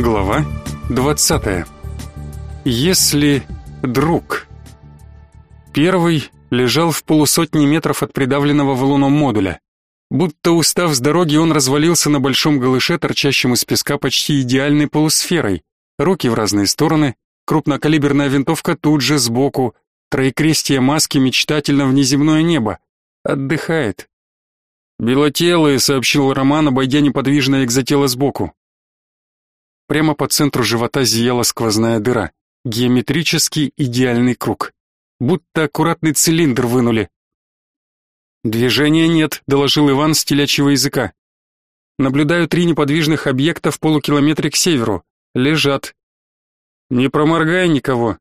Глава 20. Если друг. Первый лежал в полусотни метров от придавленного валуном модуля. Будто устав с дороги, он развалился на большом голыше, торчащем из песка почти идеальной полусферой. Руки в разные стороны, крупнокалиберная винтовка тут же сбоку, троекрестие маски мечтательно в неземное небо. Отдыхает. «Белотелые», — сообщил Роман, обойдя неподвижное экзотело сбоку. Прямо по центру живота зияла сквозная дыра. Геометрический идеальный круг. Будто аккуратный цилиндр вынули. «Движения нет», — доложил Иван с телячьего языка. «Наблюдаю три неподвижных объекта в полукилометре к северу. Лежат. Не проморгай никого».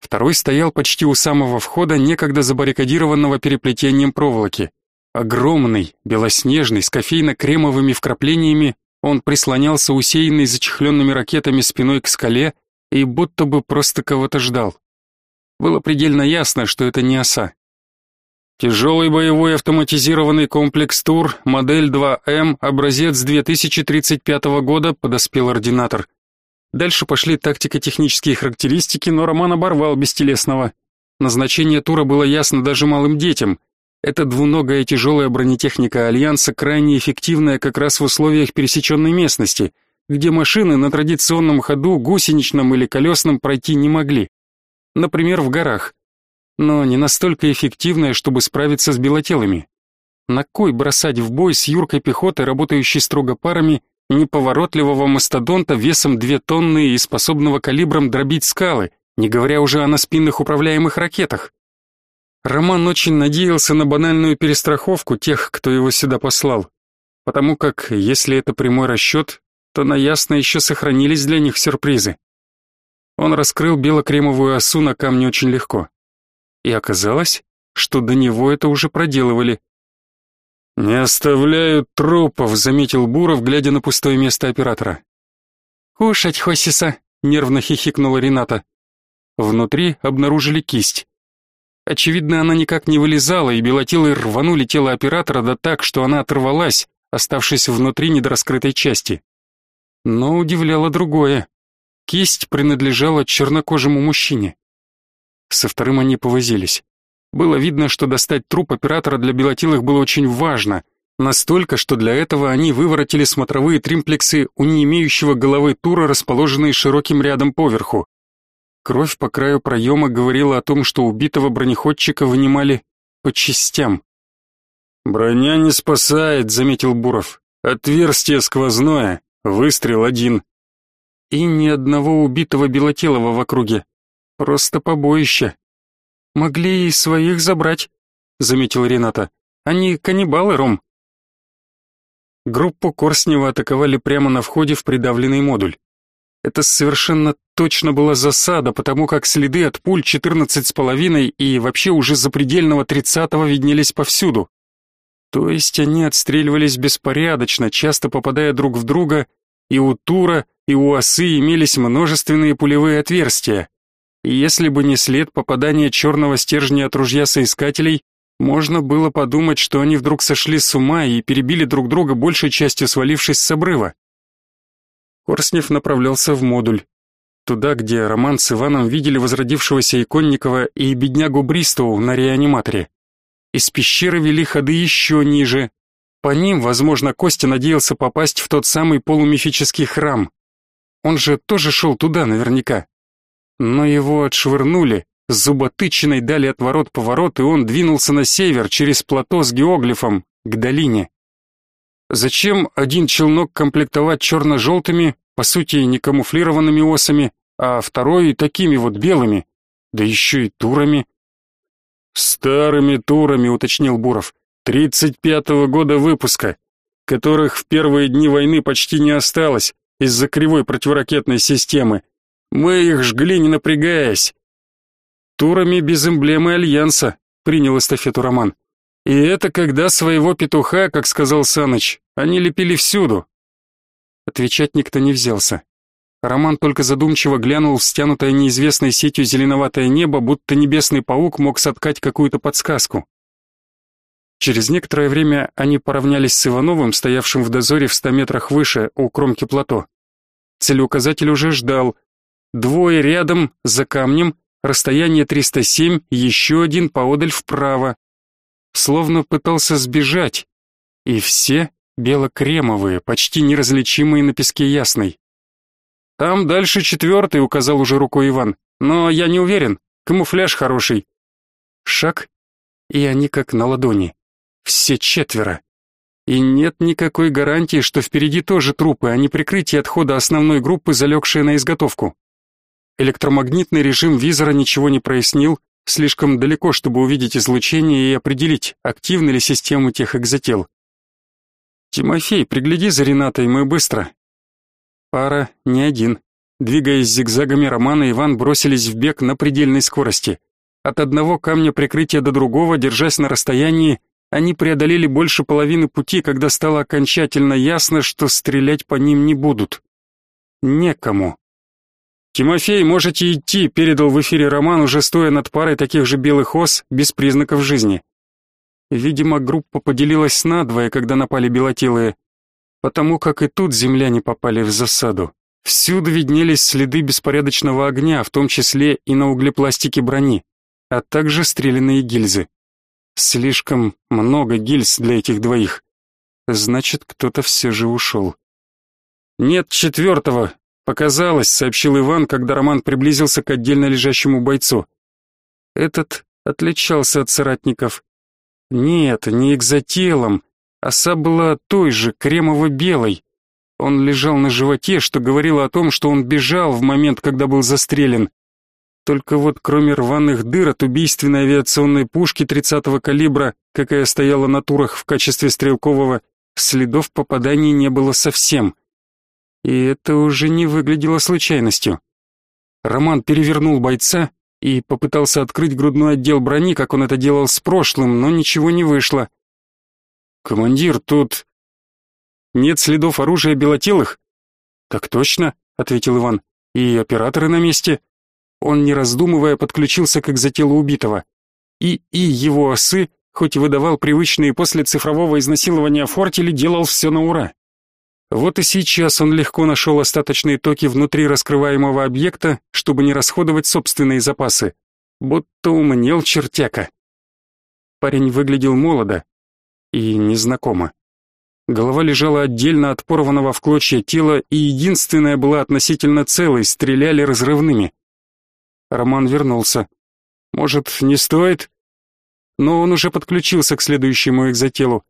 Второй стоял почти у самого входа, некогда забаррикадированного переплетением проволоки. Огромный, белоснежный, с кофейно-кремовыми вкраплениями, он прислонялся усеянный зачехленными ракетами спиной к скале и будто бы просто кого-то ждал. Было предельно ясно, что это не оса. Тяжелый боевой автоматизированный комплекс ТУР, модель 2М, образец 2035 года, подоспел ординатор. Дальше пошли тактико-технические характеристики, но Роман оборвал бестелесного. Назначение тура было ясно даже малым детям. Эта двуногая тяжелая бронетехника Альянса крайне эффективная как раз в условиях пересеченной местности, где машины на традиционном ходу, гусеничном или колесном пройти не могли. Например, в горах. Но не настолько эффективная, чтобы справиться с белотелыми. На кой бросать в бой с юркой пехоты, работающей строго парами, неповоротливого мастодонта весом две тонны и способного калибром дробить скалы, не говоря уже о наспинных управляемых ракетах? Роман очень надеялся на банальную перестраховку тех, кто его сюда послал, потому как, если это прямой расчет, то на ясно еще сохранились для них сюрпризы. Он раскрыл бело-кремовую осу на камне очень легко. И оказалось, что до него это уже проделывали. «Не оставляют трупов», — заметил Буров, глядя на пустое место оператора. «Кушать, Хосиса», — нервно хихикнула Рената. Внутри обнаружили кисть. Очевидно, она никак не вылезала, и белотелы рванули тело оператора да так, что она оторвалась, оставшись внутри недораскрытой части. Но удивляло другое. Кисть принадлежала чернокожему мужчине. Со вторым они повозились. Было видно, что достать труп оператора для белотилых было очень важно, настолько, что для этого они выворотили смотровые тримплексы у не имеющего головы тура, расположенные широким рядом поверху. Кровь по краю проема говорила о том, что убитого бронеходчика вынимали по частям. «Броня не спасает», — заметил Буров. «Отверстие сквозное, выстрел один». И ни одного убитого белотелого в округе. Просто побоище. Могли и своих забрать, заметил Рената. Они каннибалы, Ром. Группу Корснева атаковали прямо на входе в придавленный модуль. Это совершенно точно была засада, потому как следы от пуль 14,5 и вообще уже запредельного 30-го виднелись повсюду. То есть они отстреливались беспорядочно, часто попадая друг в друга, и у Тура, и у осы имелись множественные пулевые отверстия. И если бы не след попадания черного стержня от ружья соискателей, можно было подумать, что они вдруг сошли с ума и перебили друг друга большей частью свалившись с обрыва. Корснев направлялся в модуль. Туда, где Роман с Иваном видели возродившегося Иконникова и беднягу Бристоу на реаниматоре. Из пещеры вели ходы еще ниже. По ним, возможно, Костя надеялся попасть в тот самый полумифический храм. Он же тоже шел туда наверняка. Но его отшвырнули, зуботычиной дали отворот-поворот, и он двинулся на север через плато с геоглифом, к долине. Зачем один челнок комплектовать черно-желтыми, по сути, не камуфлированными осами, а второй такими вот белыми, да еще и турами? Старыми турами, уточнил Буров, тридцать пятого года выпуска, которых в первые дни войны почти не осталось из-за кривой противоракетной системы. Мы их жгли, не напрягаясь. Турами без эмблемы Альянса, принял эстафету Роман. И это когда своего петуха, как сказал Саныч, они лепили всюду. Отвечать никто не взялся. Роман только задумчиво глянул в стянутое неизвестной сетью зеленоватое небо, будто небесный паук мог соткать какую-то подсказку. Через некоторое время они поравнялись с Ивановым, стоявшим в дозоре в ста метрах выше, у кромки плато. Целеуказатель уже ждал. Двое рядом, за камнем, расстояние 307, еще один поодаль вправо. Словно пытался сбежать. И все бело-кремовые, почти неразличимые на песке ясной. «Там дальше четвертый», — указал уже рукой Иван. «Но я не уверен. Камуфляж хороший». Шаг, и они как на ладони. Все четверо. И нет никакой гарантии, что впереди тоже трупы, а не прикрытие отхода основной группы, залегшие на изготовку. Электромагнитный режим визора ничего не прояснил, слишком далеко, чтобы увидеть излучение и определить, активны ли системы тех экзотел. «Тимофей, пригляди за Ренатой, мы быстро». Пара не один. Двигаясь зигзагами Романа и Иван бросились в бег на предельной скорости. От одного камня прикрытия до другого, держась на расстоянии, они преодолели больше половины пути, когда стало окончательно ясно, что стрелять по ним не будут. Некому. «Тимофей, можете идти», — передал в эфире Роман, уже стоя над парой таких же белых ос, без признаков жизни. Видимо, группа поделилась надвое, когда напали белотелые, потому как и тут земляне попали в засаду. Всюду виднелись следы беспорядочного огня, в том числе и на углепластике брони, а также стрелянные гильзы. Слишком много гильз для этих двоих. Значит, кто-то все же ушел. «Нет четвертого!» «Показалось», — сообщил Иван, когда Роман приблизился к отдельно лежащему бойцу. Этот отличался от соратников. Нет, не экзотелом. Оса была той же, кремово-белой. Он лежал на животе, что говорило о том, что он бежал в момент, когда был застрелен. Только вот кроме рваных дыр от убийственной авиационной пушки 30-го калибра, какая стояла на турах в качестве стрелкового, следов попаданий не было совсем. И это уже не выглядело случайностью. Роман перевернул бойца и попытался открыть грудной отдел брони, как он это делал с прошлым, но ничего не вышло. «Командир, тут...» «Нет следов оружия белотелых?» «Так точно», — ответил Иван. «И операторы на месте». Он, не раздумывая, подключился к экзотелу убитого. И и его осы, хоть и выдавал привычные после цифрового изнасилования фортели, делал все на ура. Вот и сейчас он легко нашел остаточные токи внутри раскрываемого объекта, чтобы не расходовать собственные запасы. Будто умнел чертяка. Парень выглядел молодо и незнакомо. Голова лежала отдельно от порванного в клочья тела, и единственная была относительно целой, стреляли разрывными. Роман вернулся. Может, не стоит? Но он уже подключился к следующему экзотелу.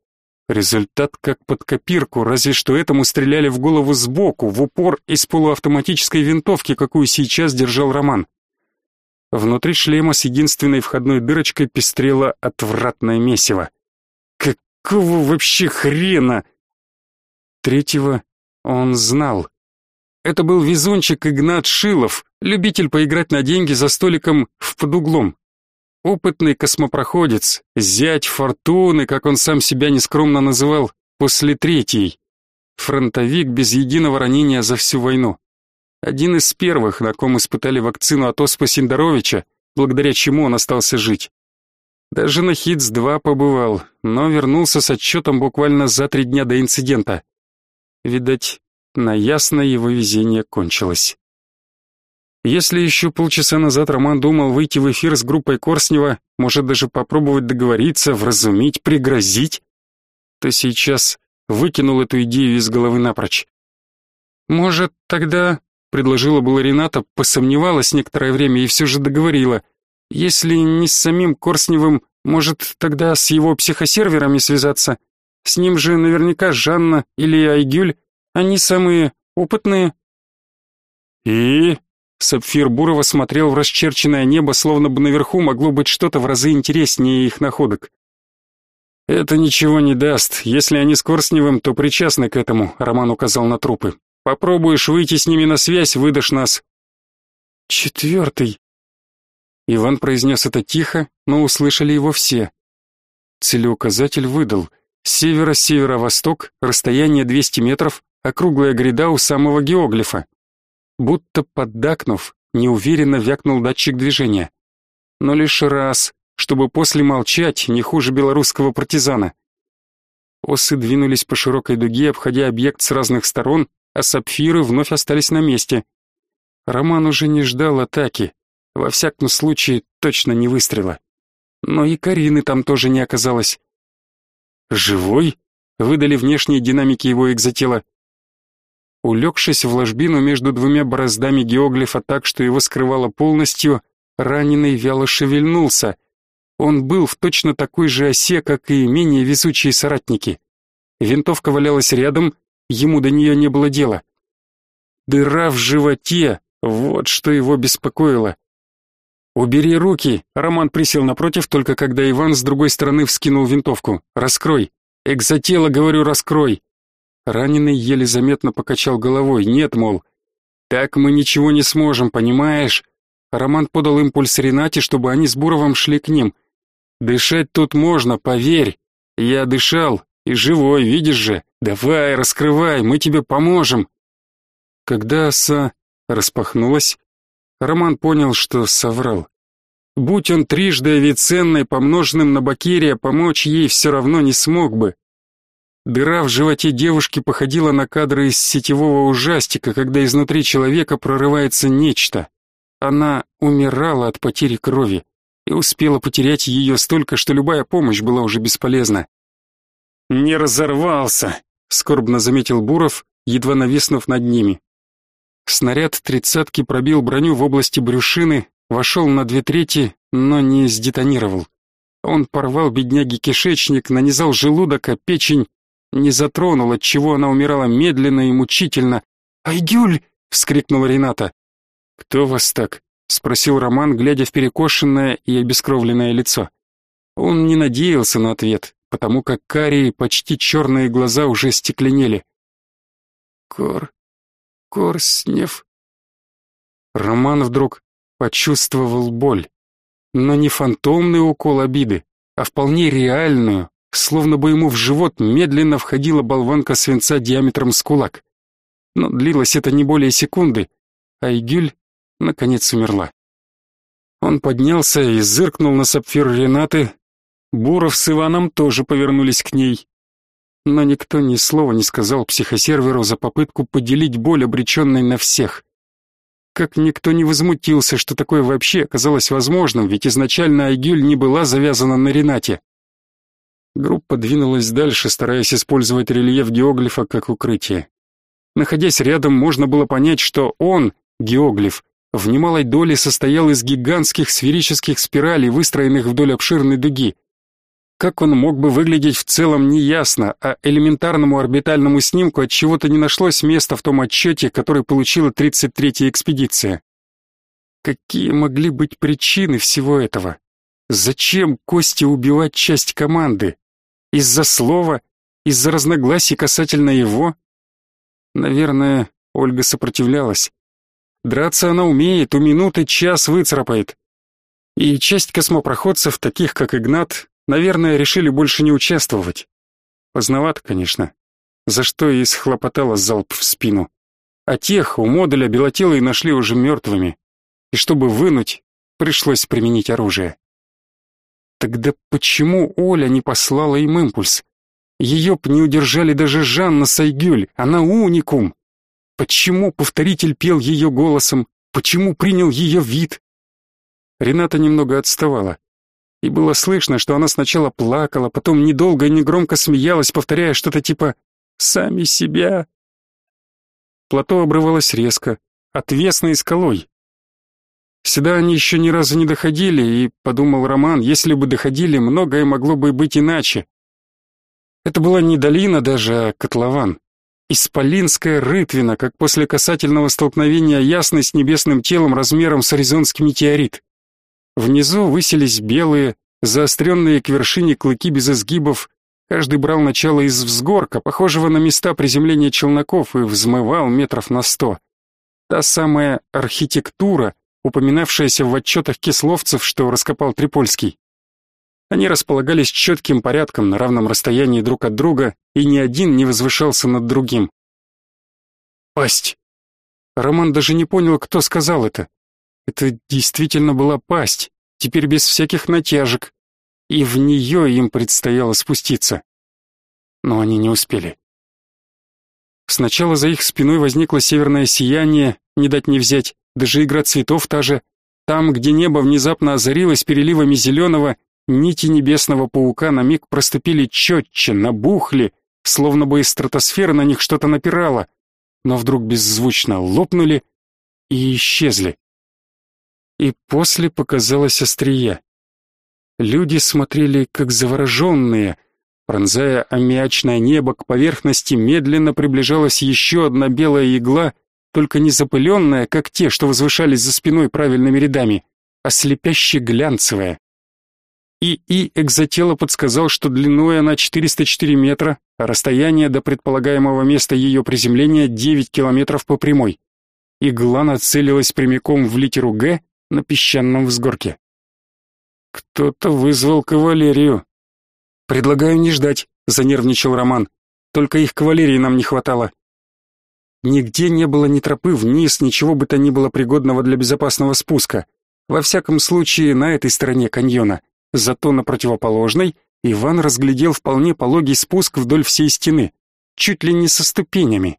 Результат как под копирку, разве что этому стреляли в голову сбоку, в упор из полуавтоматической винтовки, какую сейчас держал Роман. Внутри шлема с единственной входной дырочкой пестрело отвратное месиво. Какого вообще хрена? Третьего он знал. Это был везунчик Игнат Шилов, любитель поиграть на деньги за столиком в под углом. Опытный космопроходец, зять фортуны, как он сам себя нескромно называл, после третьей. Фронтовик без единого ранения за всю войну. Один из первых, на ком испытали вакцину от оспы Синдаровича, благодаря чему он остался жить. Даже на Хитс-2 побывал, но вернулся с отчетом буквально за три дня до инцидента. Видать, на ясно его везение кончилось. Если еще полчаса назад Роман думал выйти в эфир с группой Корснева, может даже попробовать договориться, вразумить, пригрозить, то сейчас выкинул эту идею из головы напрочь. Может, тогда, предложила была Рената, посомневалась некоторое время и все же договорила. Если не с самим Корсневым, может, тогда с его психосерверами связаться? С ним же наверняка Жанна или Айгюль они самые опытные. И Сапфир Бурова смотрел в расчерченное небо, словно бы наверху могло быть что-то в разы интереснее их находок. Это ничего не даст. Если они с Корсневым, то причастны к этому, Роман указал на трупы. Попробуешь выйти с ними на связь, выдашь нас. Четвертый. Иван произнес это тихо, но услышали его все. Целеуказатель выдал. Северо-северо-восток, расстояние 200 метров, округлая гряда у самого геоглифа. Будто поддакнув, неуверенно вякнул датчик движения. Но лишь раз, чтобы после молчать, не хуже белорусского партизана. Осы двинулись по широкой дуге, обходя объект с разных сторон, а сапфиры вновь остались на месте. Роман уже не ждал атаки, во всяком случае точно не выстрела. Но и Карины там тоже не оказалось. «Живой?» — выдали внешние динамики его экзотела. Улегшись в ложбину между двумя бороздами геоглифа так, что его скрывало полностью, раненый вяло шевельнулся. Он был в точно такой же осе, как и менее везучие соратники. Винтовка валялась рядом, ему до нее не было дела. Дыра в животе, вот что его беспокоило. «Убери руки!» Роман присел напротив, только когда Иван с другой стороны вскинул винтовку. «Раскрой! Экзотело, говорю, раскрой!» Раненый еле заметно покачал головой. «Нет, мол, так мы ничего не сможем, понимаешь?» Роман подал импульс Ренате, чтобы они с Буровым шли к ним. «Дышать тут можно, поверь. Я дышал, и живой, видишь же. Давай, раскрывай, мы тебе поможем». Когда оса распахнулась, Роман понял, что соврал. Будь он трижды авиценной, помноженным на бакерия, помочь ей все равно не смог бы. Дыра в животе девушки походила на кадры из сетевого ужастика, когда изнутри человека прорывается нечто. Она умирала от потери крови и успела потерять ее столько, что любая помощь была уже бесполезна. «Не разорвался», — скорбно заметил Буров, едва нависнув над ними. Снаряд тридцатки пробил броню в области брюшины, вошел на две трети, но не сдетонировал. Он порвал бедняге кишечник, нанизал желудок, а печень не затронул, от чего она умирала медленно и мучительно. «Айгюль!» — вскрикнула Рената. «Кто вас так?» — спросил Роман, глядя в перекошенное и обескровленное лицо. Он не надеялся на ответ, потому как карие, почти черные глаза уже стекленели. «Кор... Корснев. Роман вдруг почувствовал боль, но не фантомный укол обиды, а вполне реальную, словно бы ему в живот медленно входила болванка свинца диаметром с кулак. Но длилось это не более секунды, а Игюль наконец умерла. Он поднялся и зыркнул на сапфир Ренаты. Буров с Иваном тоже повернулись к ней но никто ни слова не сказал психосерверу за попытку поделить боль, обреченной на всех. Как никто не возмутился, что такое вообще оказалось возможным, ведь изначально Айгюль не была завязана на Ренате. Группа двинулась дальше, стараясь использовать рельеф геоглифа как укрытие. Находясь рядом, можно было понять, что он, геоглиф, в немалой доле состоял из гигантских сферических спиралей, выстроенных вдоль обширной дуги. Как он мог бы выглядеть в целом неясно, а элементарному орбитальному снимку от чего-то не нашлось места в том отчете, который получила 33-я экспедиция. Какие могли быть причины всего этого? Зачем Косте убивать часть команды? Из-за слова? Из-за разногласий касательно его? Наверное, Ольга сопротивлялась. Драться она умеет, у минуты час выцарапает. И часть космопроходцев, таких как Игнат, Наверное, решили больше не участвовать. Поздновато, конечно. За что и схлопотала залп в спину. А тех у модуля белотелые нашли уже мертвыми. И чтобы вынуть, пришлось применить оружие. Тогда почему Оля не послала им импульс? Ее б не удержали даже Жанна Сайгюль, она уникум. Почему повторитель пел ее голосом? Почему принял ее вид? Рената немного отставала и было слышно, что она сначала плакала, потом недолго и негромко смеялась, повторяя что-то типа «сами себя». Плато обрывалось резко, отвесной скалой. Сюда они еще ни разу не доходили, и, подумал Роман, если бы доходили, многое могло бы быть иначе. Это была не долина даже, а котлован. Исполинская рытвина, как после касательного столкновения ясной с небесным телом размером с аризонский метеорит. Внизу высились белые, заостренные к вершине клыки без изгибов. Каждый брал начало из взгорка, похожего на места приземления челноков, и взмывал метров на сто. Та самая архитектура, упоминавшаяся в отчетах кисловцев, что раскопал Трипольский. Они располагались четким порядком на равном расстоянии друг от друга, и ни один не возвышался над другим. «Пасть!» Роман даже не понял, кто сказал это. Это действительно была пасть, теперь без всяких натяжек, и в нее им предстояло спуститься. Но они не успели. Сначала за их спиной возникло северное сияние, не дать не взять, даже игра цветов та же. Там, где небо внезапно озарилось переливами зеленого, нити небесного паука на миг проступили четче, набухли, словно бы из стратосферы на них что-то напирало, но вдруг беззвучно лопнули и исчезли. И после показалось острие. Люди смотрели как завороженные. Пронзая аммиачное небо, к поверхности медленно приближалась еще одна белая игла, только не запыленная, как те, что возвышались за спиной правильными рядами, а слепяще глянцевая. ИИ экзотела подсказал, что длиной она 404 метра, а расстояние до предполагаемого места ее приземления 9 километров по прямой. Игла нацелилась прямиком в литеру «Г» на песчаном взгорке. Кто-то вызвал кавалерию. Предлагаю не ждать, занервничал Роман. Только их кавалерии нам не хватало. Нигде не было ни тропы вниз, ничего бы то ни было пригодного для безопасного спуска. Во всяком случае, на этой стороне каньона. Зато на противоположной Иван разглядел вполне пологий спуск вдоль всей стены, чуть ли не со ступенями.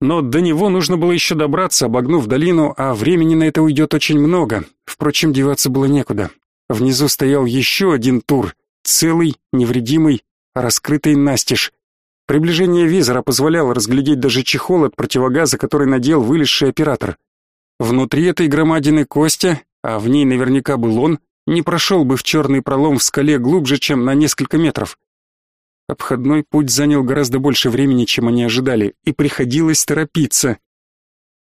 Но до него нужно было еще добраться, обогнув долину, а времени на это уйдет очень много. Впрочем, деваться было некуда. Внизу стоял еще один тур, целый, невредимый, раскрытый настежь. Приближение визора позволяло разглядеть даже чехол от противогаза, который надел вылезший оператор. Внутри этой громадины Костя, а в ней наверняка был он, не прошел бы в черный пролом в скале глубже, чем на несколько метров. Обходной путь занял гораздо больше времени, чем они ожидали, и приходилось торопиться.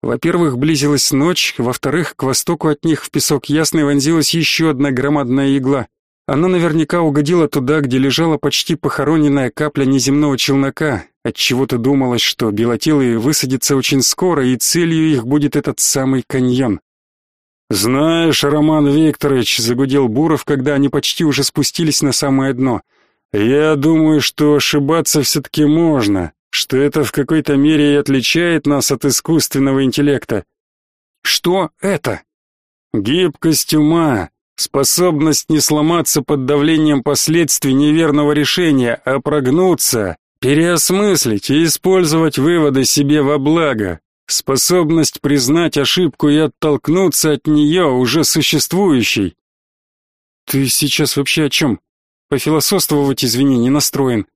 Во-первых, близилась ночь, во-вторых, к востоку от них в песок ясный вонзилась еще одна громадная игла. Она наверняка угодила туда, где лежала почти похороненная капля неземного челнока, отчего-то думалось, что белотелые высадятся очень скоро, и целью их будет этот самый каньон. «Знаешь, Роман Викторович», — загудел Буров, когда они почти уже спустились на самое дно, — «я думаю, что ошибаться все-таки можно что это в какой-то мере и отличает нас от искусственного интеллекта. Что это? Гибкость ума, способность не сломаться под давлением последствий неверного решения, а прогнуться, переосмыслить и использовать выводы себе во благо, способность признать ошибку и оттолкнуться от нее уже существующей. Ты сейчас вообще о чем? Пофилософствовать, извини, не настроен.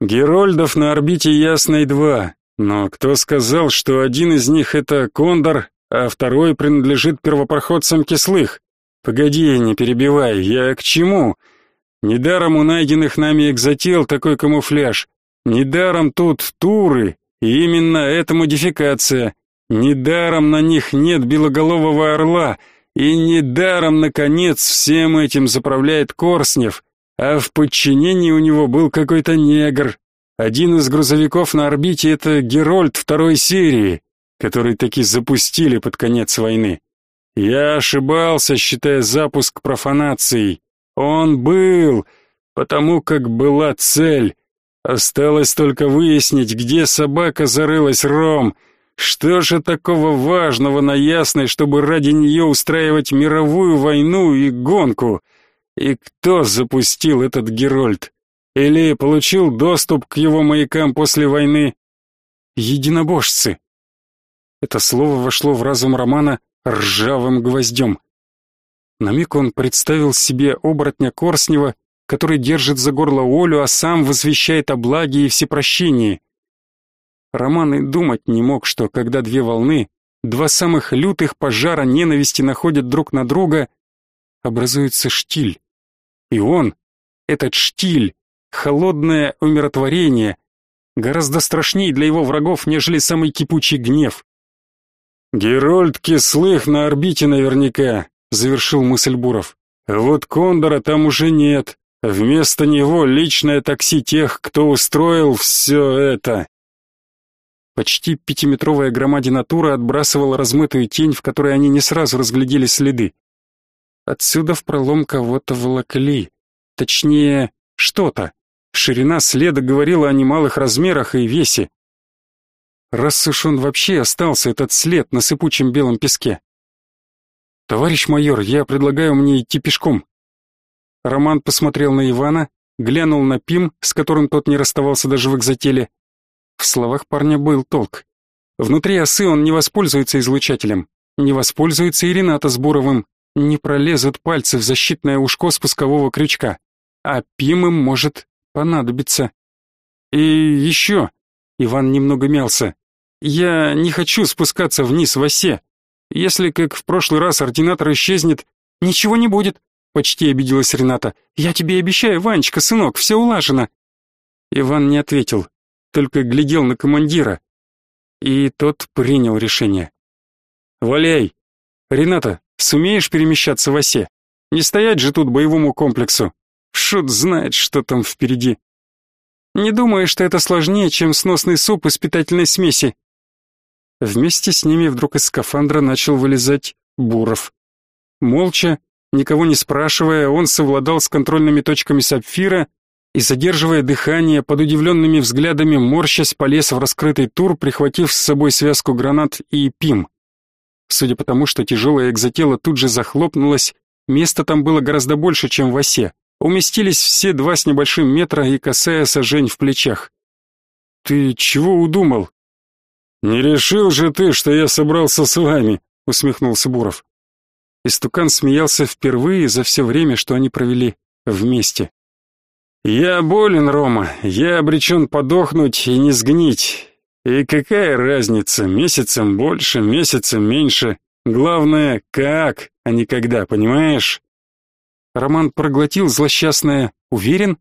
Герольдов на орбите Ясной два, но кто сказал, что один из них это Кондор, а второй принадлежит первопроходцам кислых? Погоди, не перебивай, я к чему? Недаром у найденных нами экзотел такой камуфляж. Недаром тут туры, и именно эта модификация. Недаром на них нет белоголового орла, и недаром, наконец, всем этим заправляет Корснев, а в подчинении у него был какой-то негр. Один из грузовиков на орбите — это Герольд второй серии, который таки запустили под конец войны. Я ошибался, считая запуск профанацией. Он был, потому как была цель. Осталось только выяснить, где собака зарылась ром. Что же такого важного на Ясной, чтобы ради нее устраивать мировую войну и гонку — и кто запустил этот Герольд? Или получил доступ к его маякам после войны? Единобожцы. Это слово вошло в разум Романа ржавым гвоздем. На миг он представил себе оборотня Корснева, который держит за горло Олю, а сам возвещает о благе и всепрощении. Роман и думать не мог, что когда две волны, два самых лютых пожара ненависти находят друг на друга, образуется штиль. И он, этот штиль, холодное умиротворение, гораздо страшнее для его врагов, нежели самый кипучий гнев. «Герольд Кислых на орбите наверняка», — завершил мысль Буров. «Вот Кондора там уже нет. Вместо него личное такси тех, кто устроил все это». Почти пятиметровая громадина тура отбрасывала размытую тень, в которой они не сразу разглядели следы. Отсюда в пролом кого-то волокли. Точнее, что-то. Ширина следа говорила о немалых размерах и весе. Раз уж он вообще остался, этот след на сыпучем белом песке. «Товарищ майор, я предлагаю мне идти пешком». Роман посмотрел на Ивана, глянул на Пим, с которым тот не расставался даже в экзотеле. В словах парня был толк. Внутри осы он не воспользуется излучателем, не воспользуется и Рената с Буровым, не пролезут пальцы в защитное ушко спускового крючка, а Пим им может понадобиться. И еще, Иван немного мялся, я не хочу спускаться вниз в осе. Если, как в прошлый раз, ординатор исчезнет, ничего не будет, почти обиделась Рената. Я тебе обещаю, Ванечка, сынок, все улажено. Иван не ответил, только глядел на командира. И тот принял решение. «Валяй! Рената, сумеешь перемещаться в осе? Не стоять же тут боевому комплексу. Шут знает, что там впереди. Не думаю, что это сложнее, чем сносный суп из питательной смеси». Вместе с ними вдруг из скафандра начал вылезать Буров. Молча, никого не спрашивая, он совладал с контрольными точками сапфира и, задерживая дыхание, под удивленными взглядами морщась полез в раскрытый тур, прихватив с собой связку гранат и пим. Судя по тому, что тяжелое экзотело тут же захлопнулось, места там было гораздо больше, чем в осе. Уместились все два с небольшим метра и косая сожень в плечах. «Ты чего удумал?» «Не решил же ты, что я собрался с вами», — усмехнулся Буров. Истукан смеялся впервые за все время, что они провели вместе. «Я болен, Рома, я обречен подохнуть и не сгнить. И какая разница, месяцем больше, месяцем меньше. Главное, как, а не когда, понимаешь?» Роман проглотил злосчастное «Уверен?»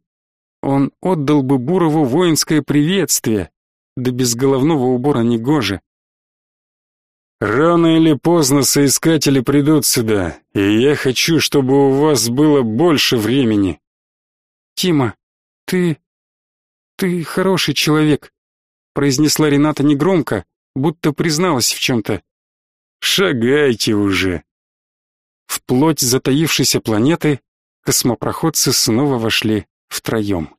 Он отдал бы Бурову воинское приветствие, да без головного убора не гоже. «Рано или поздно соискатели придут сюда, и я хочу, чтобы у вас было больше времени», «Тима, ты... ты хороший человек», — произнесла Рената негромко, будто призналась в чем-то. «Шагайте уже!» В плоть затаившейся планеты космопроходцы снова вошли втроем.